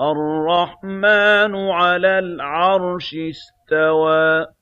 الرَّحْمَٰنُ عَلَى الْعَرْشِ اسْتَوَىٰ.